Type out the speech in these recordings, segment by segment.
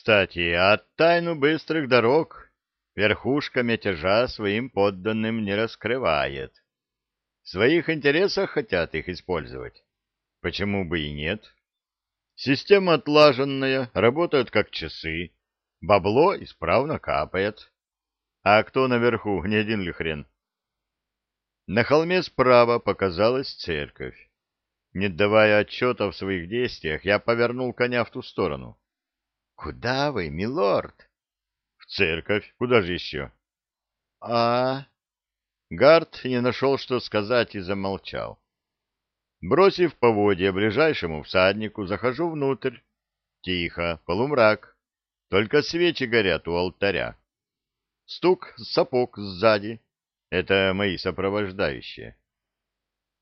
Кстати, а тайну быстрых дорог верхушка мятежа своим подданным не раскрывает. В своих интересах хотят их использовать. Почему бы и нет? Система отлаженная, работает как часы. Бабло исправно капает. А кто наверху, не один ли хрен? На холме справа показалась церковь. Не давая отчета в своих действиях, я повернул коня в ту сторону. — Куда вы, милорд? — В церковь. Куда же еще? — А... Гард не нашел, что сказать, и замолчал. Бросив поводья ближайшему всаднику, захожу внутрь. Тихо, полумрак. Только свечи горят у алтаря. Стук сапог сзади. Это мои сопровождающие.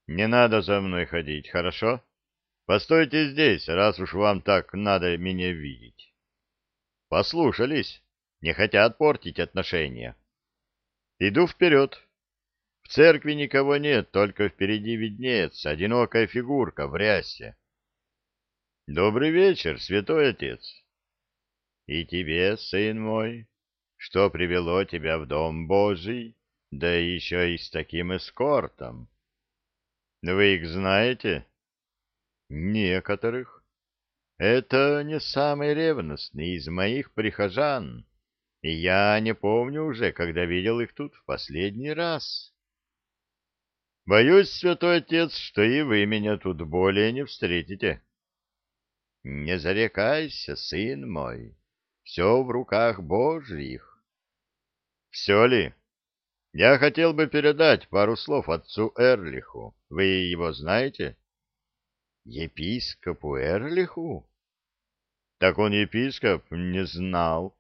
Не надо за мной ходить, хорошо? Постойте здесь, раз уж вам так надо меня видеть. Послушались, не хотят портить отношения. Иду вперед. В церкви никого нет, только впереди виднеется одинокая фигурка в рясе. Добрый вечер, святой отец. И тебе, сын мой, что привело тебя в дом Божий, да еще и с таким эскортом? Вы их знаете? Некоторых. Это не самый ревностный из моих прихожан, и я не помню уже, когда видел их тут в последний раз. Боюсь, святой отец, что и вы меня тут более не встретите. Не зарекайся, сын мой, все в руках Божьих. Все ли? Я хотел бы передать пару слов отцу Эрлиху. Вы его знаете? Епископу Эрлиху? Так он епископ? Не знал.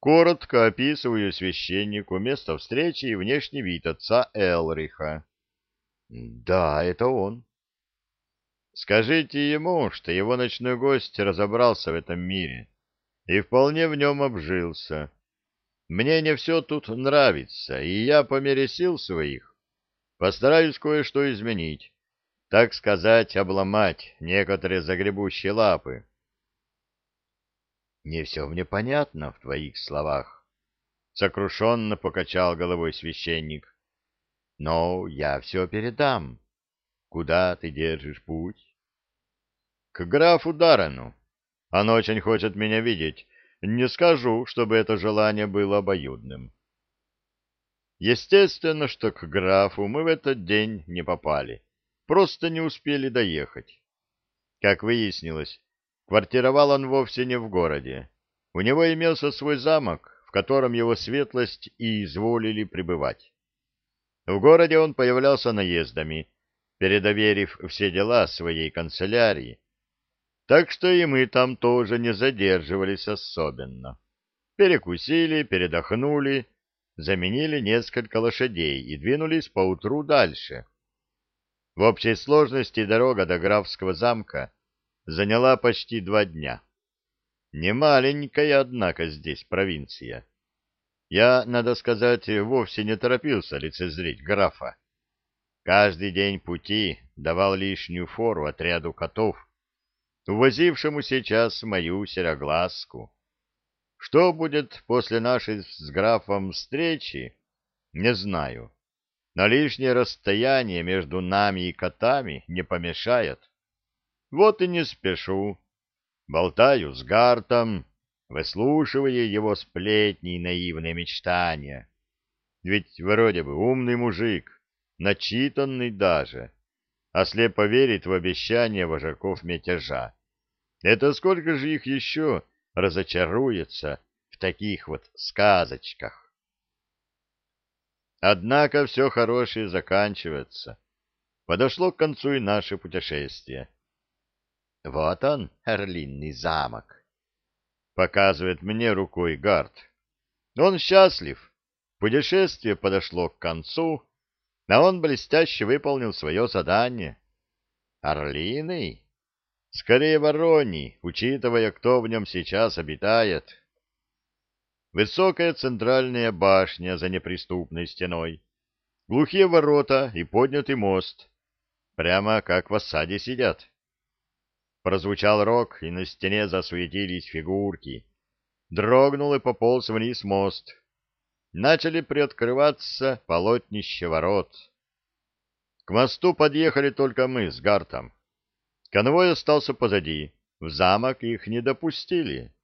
Коротко описываю священнику место встречи и внешний вид отца Элриха. Да, это он. Скажите ему, что его ночной гость разобрался в этом мире и вполне в нем обжился. Мне не все тут нравится, и я по мере сил своих постараюсь кое-что изменить, так сказать, обломать некоторые загребущие лапы. Не все мне понятно в твоих словах, — сокрушенно покачал головой священник. Но я все передам. Куда ты держишь путь? К графу Дарану. Он очень хочет меня видеть, не скажу, чтобы это желание было обоюдным. Естественно, что к графу мы в этот день не попали, просто не успели доехать. Как выяснилось, квартировал он вовсе не в городе. У него имелся свой замок, в котором его светлость и изволили пребывать. В городе он появлялся наездами, передоверив все дела своей канцелярии, так что и мы там тоже не задерживались особенно. Перекусили, передохнули, заменили несколько лошадей и двинулись поутру дальше. В общей сложности дорога до графского замка заняла почти два дня. Не маленькая, однако, здесь провинция. Я, надо сказать, вовсе не торопился лицезреть графа. Каждый день пути давал лишнюю фору отряду котов, увозившему сейчас мою сероглазку. Что будет после нашей с графом встречи, не знаю. Но лишнее расстояние между нами и котами не помешает. Вот и не спешу. Болтаю с Гартом, выслушивая его сплетни и наивные мечтания. Ведь вроде бы умный мужик, начитанный даже, а слепо верит в обещания вожаков мятежа. Это сколько же их еще разочаруется в таких вот сказочках? Однако все хорошее заканчивается. Подошло к концу и наше путешествие. Вот он, Орлинный замок. Показывает мне рукой Гард. Он счастлив. Путешествие подошло к концу, а он блестяще выполнил свое задание. Орлиный? Скорее вороний, учитывая, кто в нем сейчас обитает. Высокая центральная башня за неприступной стеной, глухие ворота и поднятый мост, прямо как в осаде сидят. Прозвучал рог, и на стене засуетились фигурки, дрогнул и пополз вниз мост. Начали приоткрываться полотнища ворот. К мосту подъехали только мы с Гартом. Конвой остался позади, в замок их не допустили.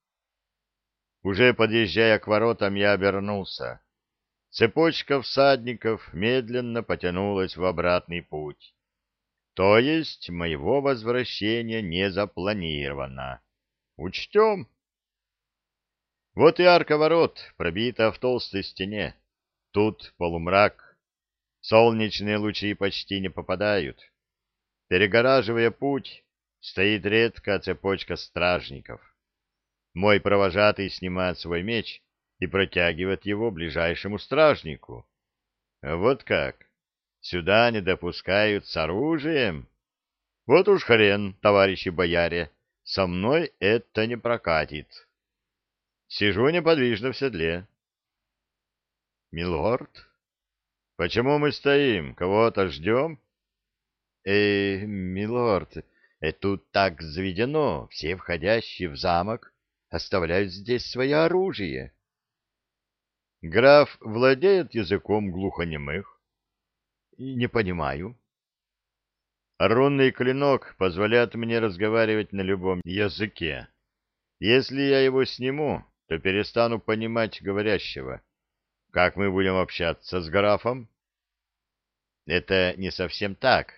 Уже подъезжая к воротам, я обернулся. Цепочка всадников медленно потянулась в обратный путь. То есть моего возвращения не запланировано. Учтем. Вот и арка ворот, пробита в толстой стене. Тут полумрак. Солнечные лучи почти не попадают. Перегораживая путь, стоит редкая цепочка стражников. Мой провожатый снимает свой меч и протягивает его ближайшему стражнику. Вот как. Сюда не допускают с оружием. Вот уж хрен, товарищи бояре, со мной это не прокатит. Сижу неподвижно в седле. Милорд, почему мы стоим? Кого-то ждем? Э, милорд, э, тут так заведено, все входящие в замок оставляют здесь свое оружие. Граф владеет языком глухонемых? Не понимаю. Рунный клинок позволяет мне разговаривать на любом языке. Если я его сниму, то перестану понимать говорящего. Как мы будем общаться с графом? Это не совсем так.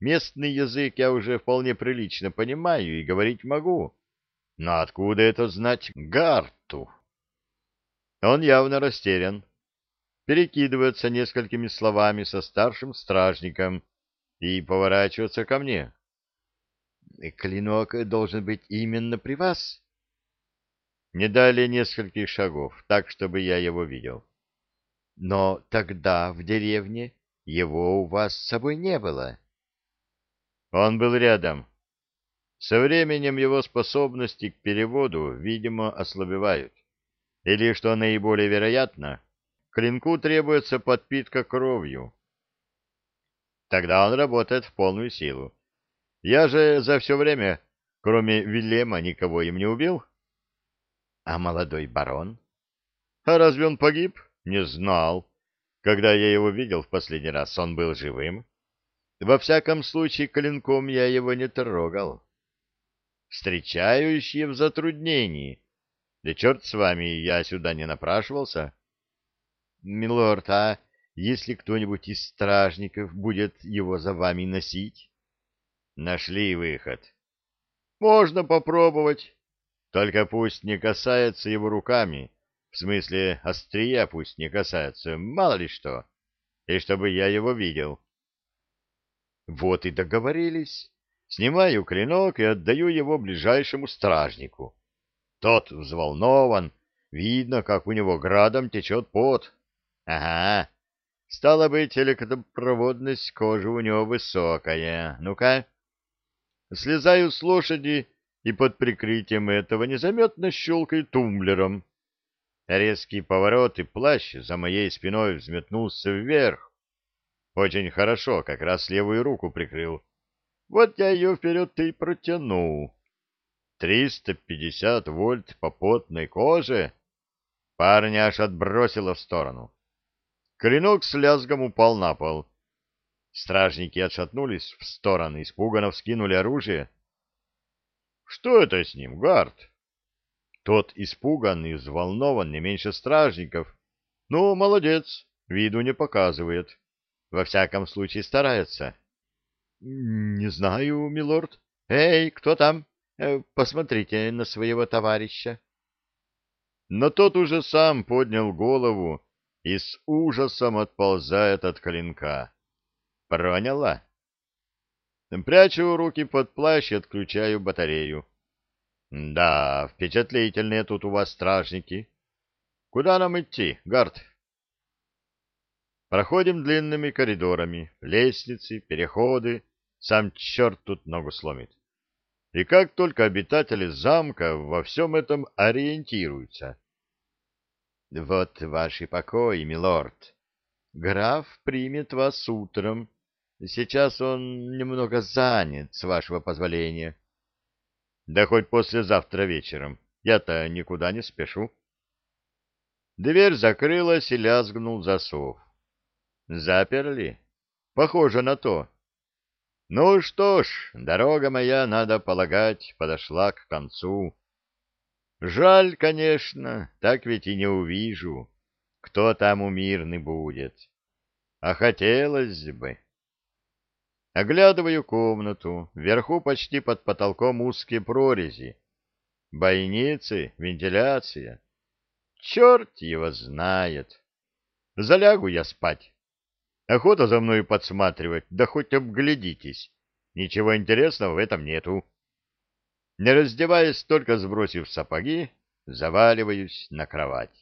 Местный язык я уже вполне прилично понимаю и говорить могу. Но откуда это знать Гарту? Он явно растерян. Перекидывается несколькими словами со старшим стражником и поворачивается ко мне. «Клинок должен быть именно при вас?» Не далее нескольких шагов, так, чтобы я его видел. «Но тогда в деревне его у вас с собой не было». Он был рядом, со временем его способности к переводу, видимо, ослабевают. Или, что наиболее вероятно, клинку требуется подпитка кровью. Тогда он работает в полную силу. Я же за все время, кроме Вильяма, никого им не убил. А молодой барон? А разве он погиб? Не знал. Когда я его видел в последний раз, он был живым. Во всяком случае, клинком я его не трогал встречающие в затруднении. Да черт с вами, я сюда не напрашивался. Милорд, а если кто-нибудь из стражников будет его за вами носить? Нашли выход. Можно попробовать. Только пусть не касается его руками. В смысле, острия пусть не касается, мало ли что. И чтобы я его видел. Вот и договорились. Снимаю клинок и отдаю его ближайшему стражнику. Тот взволнован, видно, как у него градом течет пот. Ага, стало быть, электропроводность кожи у него высокая. Ну-ка. Слезаю с лошади и под прикрытием этого незаметно щелкаю тумблером. Резкий поворот и плащ за моей спиной взметнулся вверх. Очень хорошо, как раз левую руку прикрыл. Вот я ее вперед и протяну. Триста пятьдесят вольт по потной коже. Парня аж отбросило в сторону. Клинок с лязгом упал на пол. Стражники отшатнулись в стороны, испуганно вскинули оружие. Что это с ним, Гард? Тот испуган и взволнован не меньше стражников. Ну, молодец, виду не показывает. Во всяком случае старается. — Не знаю, милорд. Эй, кто там? Э, посмотрите на своего товарища. Но тот уже сам поднял голову и с ужасом отползает от клинка. Проняла? Прячу руки под плащ и отключаю батарею. Да, впечатлительные тут у вас стражники. Куда нам идти, гард? Проходим длинными коридорами, лестницы, переходы, сам черт тут ногу сломит. И как только обитатели замка во всем этом ориентируются. Вот ваши покои, милорд. Граф примет вас утром. Сейчас он немного занят, с вашего позволения. Да хоть послезавтра вечером. Я-то никуда не спешу. Дверь закрылась и лязгнул засов. Заперли? Похоже на то. Ну что ж, дорога моя, надо полагать, подошла к концу. Жаль, конечно, так ведь и не увижу, кто там у мирный будет. А хотелось бы. Оглядываю комнату. Вверху почти под потолком узкие прорези. Бойницы, вентиляция. Черт его знает. Залягу я спать. Охота за мной подсматривать, да хоть обглядитесь. Ничего интересного в этом нету. Не раздеваясь, только сбросив сапоги, заваливаюсь на кровать.